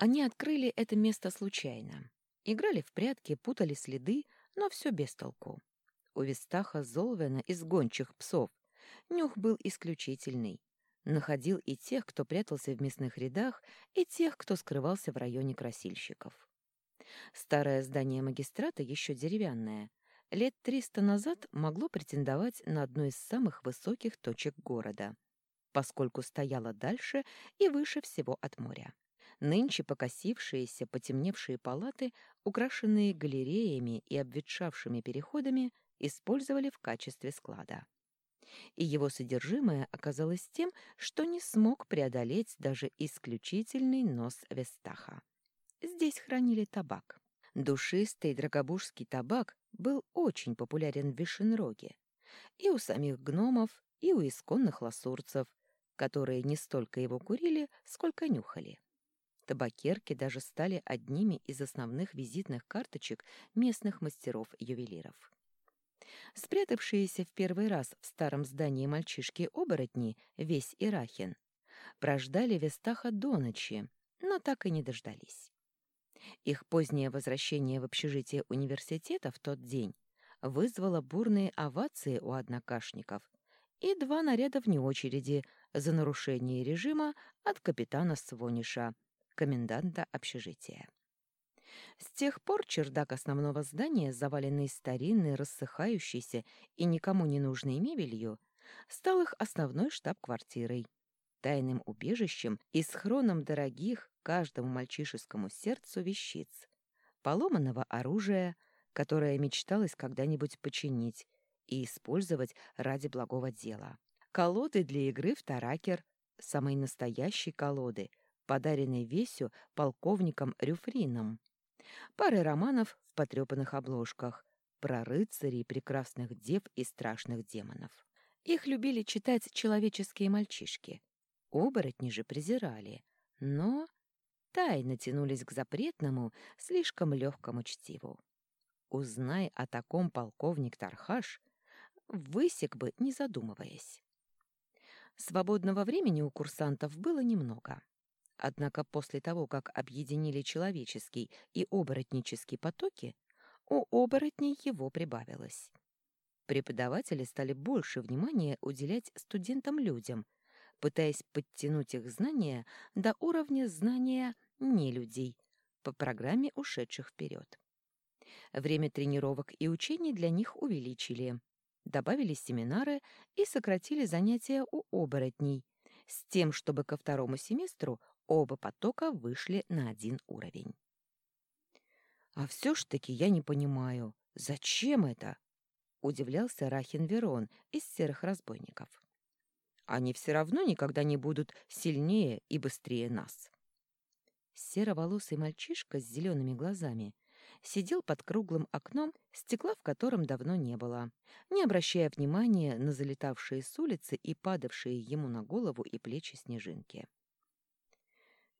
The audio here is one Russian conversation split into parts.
Они открыли это место случайно. Играли в прятки, путали следы, но все без толку. У Вестаха Золвена из гончих псов нюх был исключительный. Находил и тех, кто прятался в мясных рядах, и тех, кто скрывался в районе красильщиков. Старое здание магистрата, еще деревянное, лет триста назад могло претендовать на одну из самых высоких точек города, поскольку стояло дальше и выше всего от моря. Нынче покосившиеся, потемневшие палаты, украшенные галереями и обветшавшими переходами, использовали в качестве склада. И его содержимое оказалось тем, что не смог преодолеть даже исключительный нос Вестаха. Здесь хранили табак. Душистый драгобужский табак был очень популярен в Вишенроге. И у самих гномов, и у исконных ласурцев, которые не столько его курили, сколько нюхали. Табакерки даже стали одними из основных визитных карточек местных мастеров-ювелиров. Спрятавшиеся в первый раз в старом здании мальчишки-оборотни, весь Ирахин, прождали Вестаха до ночи, но так и не дождались. Их позднее возвращение в общежитие университета в тот день вызвало бурные овации у однокашников и два наряда вне очереди за нарушение режима от капитана Свониша, коменданта общежития. С тех пор чердак основного здания, заваленный старинной, рассыхающейся и никому не нужной мебелью, стал их основной штаб-квартирой, тайным убежищем и схроном дорогих каждому мальчишескому сердцу вещиц, поломанного оружия, которое мечталось когда-нибудь починить и использовать ради благого дела, колоды для игры в таракер, самой настоящей колоды, подаренной Весю полковником Рюфрином. Пары романов в потрепанных обложках про рыцарей, прекрасных дев и страшных демонов. Их любили читать человеческие мальчишки. Оборотни же презирали, но тайно тянулись к запретному, слишком легкому чтиву. Узнай о таком полковник Тархаш, высек бы, не задумываясь. Свободного времени у курсантов было немного. Однако после того, как объединили человеческий и оборотнический потоки, у оборотней его прибавилось. Преподаватели стали больше внимания уделять студентам-людям, пытаясь подтянуть их знания до уровня знания не людей по программе ушедших вперед. Время тренировок и учений для них увеличили, добавили семинары и сократили занятия у оборотней, с тем, чтобы ко второму семестру Оба потока вышли на один уровень. «А все ж таки я не понимаю, зачем это?» — удивлялся Рахин Верон из серых разбойников. «Они все равно никогда не будут сильнее и быстрее нас». Сероволосый мальчишка с зелеными глазами сидел под круглым окном, стекла в котором давно не было, не обращая внимания на залетавшие с улицы и падавшие ему на голову и плечи снежинки.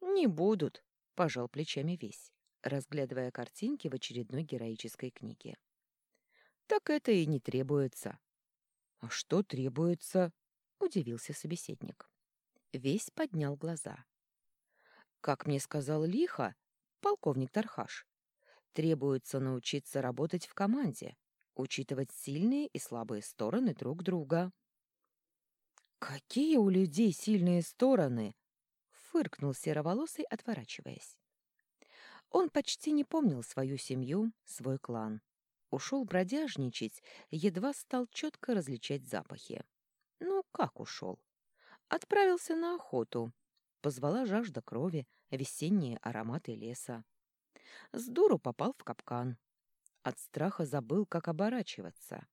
«Не будут», — пожал плечами весь, разглядывая картинки в очередной героической книге. «Так это и не требуется». «А что требуется?» — удивился собеседник. Весь поднял глаза. «Как мне сказал Лиха, полковник Тархаш, требуется научиться работать в команде, учитывать сильные и слабые стороны друг друга». «Какие у людей сильные стороны?» Фыркнул сероволосый, отворачиваясь. Он почти не помнил свою семью, свой клан. Ушел бродяжничать, едва стал четко различать запахи. Ну, как ушел? Отправился на охоту. Позвала жажда крови, весенние ароматы леса. С дуру попал в капкан. От страха забыл, как оборачиваться.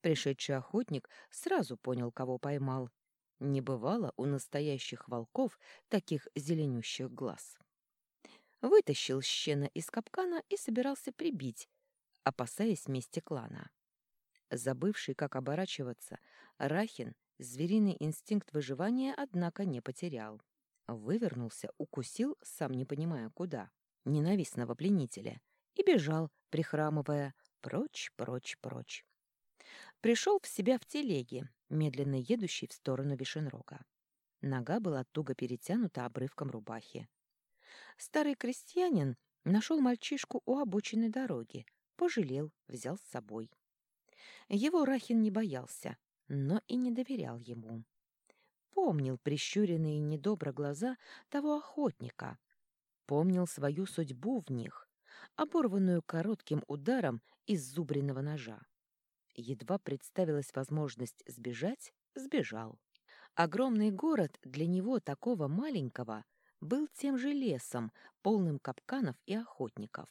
Пришедший охотник сразу понял, кого поймал, не бывало у настоящих волков таких зеленющих глаз. Вытащил щена из капкана и собирался прибить, опасаясь мести клана. Забывший, как оборачиваться, Рахин звериный инстинкт выживания, однако, не потерял. Вывернулся, укусил, сам не понимая куда, ненавистного пленителя, и бежал, прихрамывая, прочь, прочь, прочь. Пришел в себя в телеге, медленно едущий в сторону Вишенрога. Нога была туго перетянута обрывком рубахи. Старый крестьянин нашел мальчишку у обочины дороги, пожалел, взял с собой. Его Рахин не боялся, но и не доверял ему. Помнил прищуренные недобро глаза того охотника, помнил свою судьбу в них, оборванную коротким ударом из зубренного ножа. Едва представилась возможность сбежать, сбежал. Огромный город для него такого маленького был тем же лесом, полным капканов и охотников.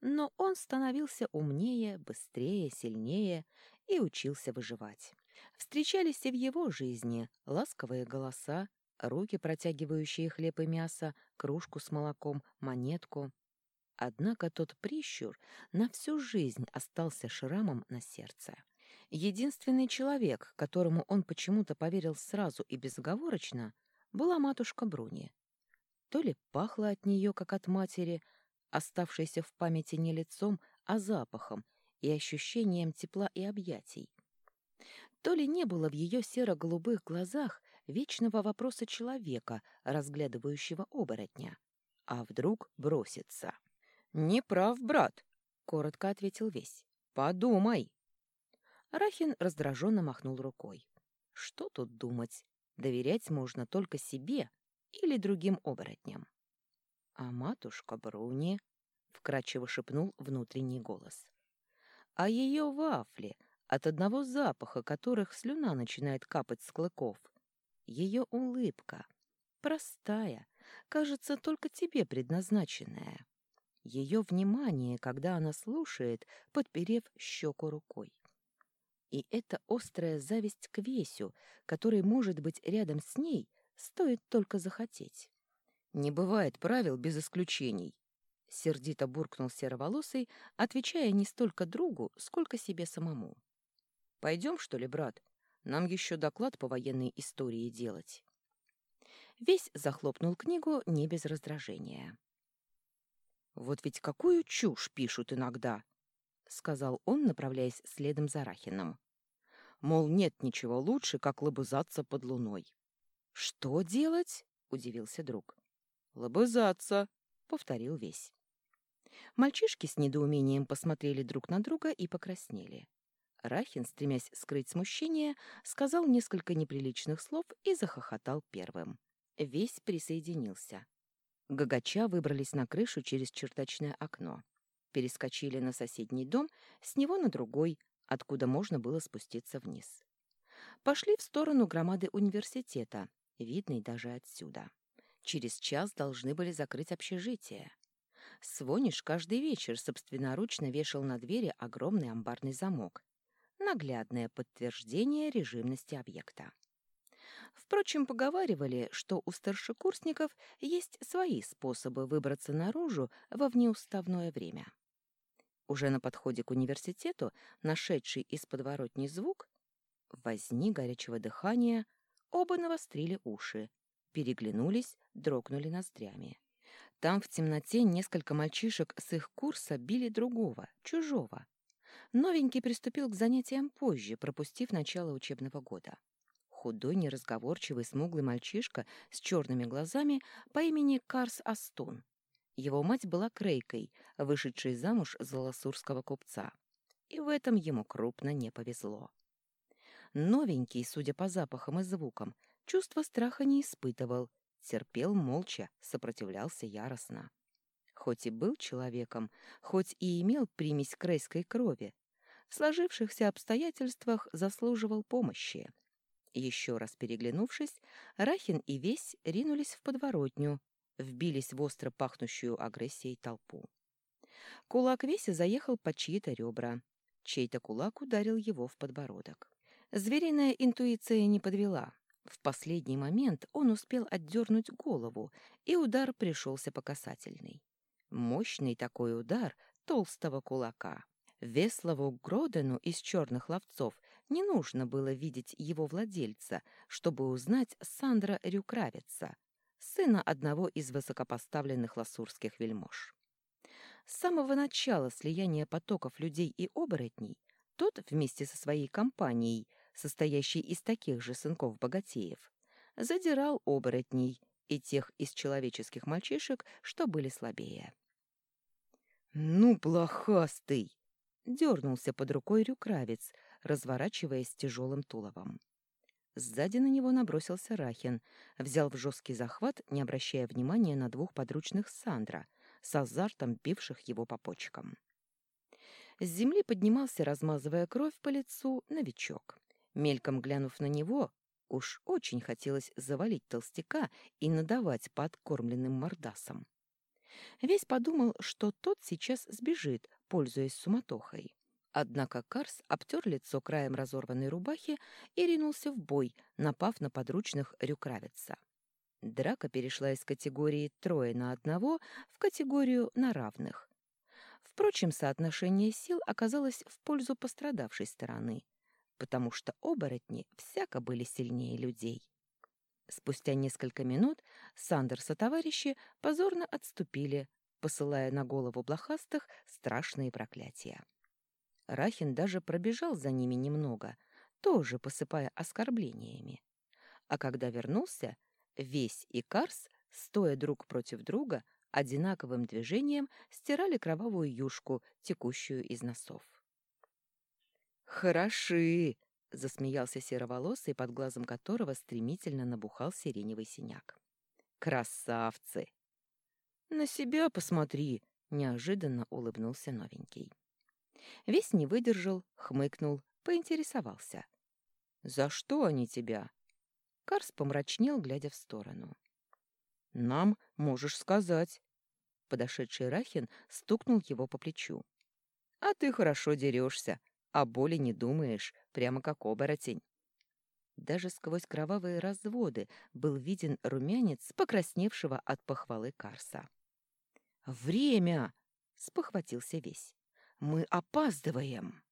Но он становился умнее, быстрее, сильнее и учился выживать. Встречались и в его жизни ласковые голоса, руки, протягивающие хлеб и мясо, кружку с молоком, монетку. Однако тот прищур на всю жизнь остался шрамом на сердце. Единственный человек, которому он почему-то поверил сразу и безоговорочно, была матушка Бруни. То ли пахло от нее, как от матери, оставшейся в памяти не лицом, а запахом и ощущением тепла и объятий. То ли не было в ее серо-голубых глазах вечного вопроса человека, разглядывающего оборотня, а вдруг бросится. «Не прав, брат», — коротко ответил весь. «Подумай». Рахин раздраженно махнул рукой. «Что тут думать? Доверять можно только себе или другим оборотням». «А матушка Бруни?» — вкрадчиво шепнул внутренний голос. «А ее вафли, от одного запаха которых слюна начинает капать с клыков. Ее улыбка, простая, кажется, только тебе предназначенная ее внимание, когда она слушает, подперев щеку рукой. И эта острая зависть к Весю, который может быть рядом с ней, стоит только захотеть. «Не бывает правил без исключений», — сердито буркнул сероволосый, отвечая не столько другу, сколько себе самому. «Пойдем, что ли, брат? Нам еще доклад по военной истории делать». Весь захлопнул книгу не без раздражения. «Вот ведь какую чушь пишут иногда!» — сказал он, направляясь следом за Рахином. «Мол, нет ничего лучше, как лобызаться под луной». «Что делать?» — удивился друг. «Лобызаться», — повторил весь. Мальчишки с недоумением посмотрели друг на друга и покраснели. Рахин, стремясь скрыть смущение, сказал несколько неприличных слов и захохотал первым. Весь присоединился. Гагача выбрались на крышу через чердачное окно. Перескочили на соседний дом, с него на другой, откуда можно было спуститься вниз. Пошли в сторону громады университета, видной даже отсюда. Через час должны были закрыть общежитие. Свониш каждый вечер собственноручно вешал на двери огромный амбарный замок. Наглядное подтверждение режимности объекта. Впрочем, поговаривали, что у старшекурсников есть свои способы выбраться наружу во внеуставное время. Уже на подходе к университету, нашедший из подворотни звук, возни горячего дыхания, оба навострили уши, переглянулись, дрогнули ноздрями. Там в темноте несколько мальчишек с их курса били другого, чужого. Новенький приступил к занятиям позже, пропустив начало учебного года худой, неразговорчивый, смуглый мальчишка с черными глазами по имени Карс Астон. Его мать была крейкой, вышедшей замуж за ласурского купца. И в этом ему крупно не повезло. Новенький, судя по запахам и звукам, чувства страха не испытывал, терпел молча, сопротивлялся яростно. Хоть и был человеком, хоть и имел примесь крейской крови, в сложившихся обстоятельствах заслуживал помощи — еще раз переглянувшись, Рахин и Весь ринулись в подворотню, вбились в остро пахнущую агрессией толпу. Кулак Веси заехал под чьи-то ребра. Чей-то кулак ударил его в подбородок. Звериная интуиция не подвела. В последний момент он успел отдернуть голову, и удар пришелся по касательной. Мощный такой удар толстого кулака. Веслову Гродену из черных ловцов не нужно было видеть его владельца, чтобы узнать Сандра Рюкравица, сына одного из высокопоставленных ласурских вельмож. С самого начала слияния потоков людей и оборотней тот вместе со своей компанией, состоящей из таких же сынков-богатеев, задирал оборотней и тех из человеческих мальчишек, что были слабее. «Ну, плохастый!» — дернулся под рукой рюкравец, разворачиваясь тяжелым туловом. Сзади на него набросился Рахин, взял в жесткий захват, не обращая внимания на двух подручных Сандра, с азартом бивших его по почкам. С земли поднимался, размазывая кровь по лицу, новичок. Мельком глянув на него, уж очень хотелось завалить толстяка и надавать по откормленным мордасам. Весь подумал, что тот сейчас сбежит, пользуясь суматохой. Однако Карс обтер лицо краем разорванной рубахи и ринулся в бой, напав на подручных рюкравица. Драка перешла из категории «трое на одного» в категорию «на равных». Впрочем, соотношение сил оказалось в пользу пострадавшей стороны, потому что оборотни всяко были сильнее людей. Спустя несколько минут Сандерс и товарищи позорно отступили, посылая на голову блохастых страшные проклятия. Рахин даже пробежал за ними немного, тоже посыпая оскорблениями. А когда вернулся, весь и Карс, стоя друг против друга, одинаковым движением стирали кровавую юшку, текущую из носов. «Хороши!» — засмеялся сероволосый, под глазом которого стремительно набухал сиреневый синяк. «Красавцы!» «На себя посмотри!» — неожиданно улыбнулся новенький. Весь не выдержал, хмыкнул, поинтересовался. «За что они тебя?» Карс помрачнел, глядя в сторону. «Нам можешь сказать». Подошедший Рахин стукнул его по плечу. «А ты хорошо дерешься, о боли не думаешь, прямо как оборотень». Даже сквозь кровавые разводы был виден румянец покрасневшего от похвалы Карса. «Время!» — спохватился весь. Мы опаздываем.